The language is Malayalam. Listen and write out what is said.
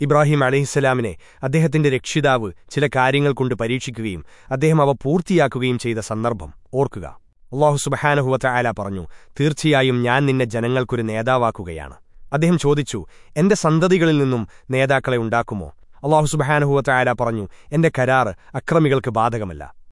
ഇബ്രാഹിം അലഹിസ്സലാമിനെ അദ്ദേഹത്തിന്റെ രക്ഷിതാവ് ചില കാര്യങ്ങൾ കൊണ്ട് പരീക്ഷിക്കുകയും അദ്ദേഹം അവ പൂർത്തിയാക്കുകയും ചെയ്ത സന്ദർഭം ഓർക്കുക. അള്ളാഹു സുബഹാനഹുവത്ത ആല പറഞ്ഞു തീർച്ചയായും ഞാൻ നിന്നെ ജനങ്ങൾക്കൊരു നേതാവാക്കുകയാണ്. അദ്ദേഹം ചോദിച്ചു എന്റെ സന്തതികളിൽ നിന്നും നേതാക്കളെ ഉണ്ടാക്കുമോ? അള്ളാഹു സുബഹാനഹുവത്ത ആല പറഞ്ഞു എന്റെ കരാറ് അക്രമികൾക്ക് ബാധകമല്ല.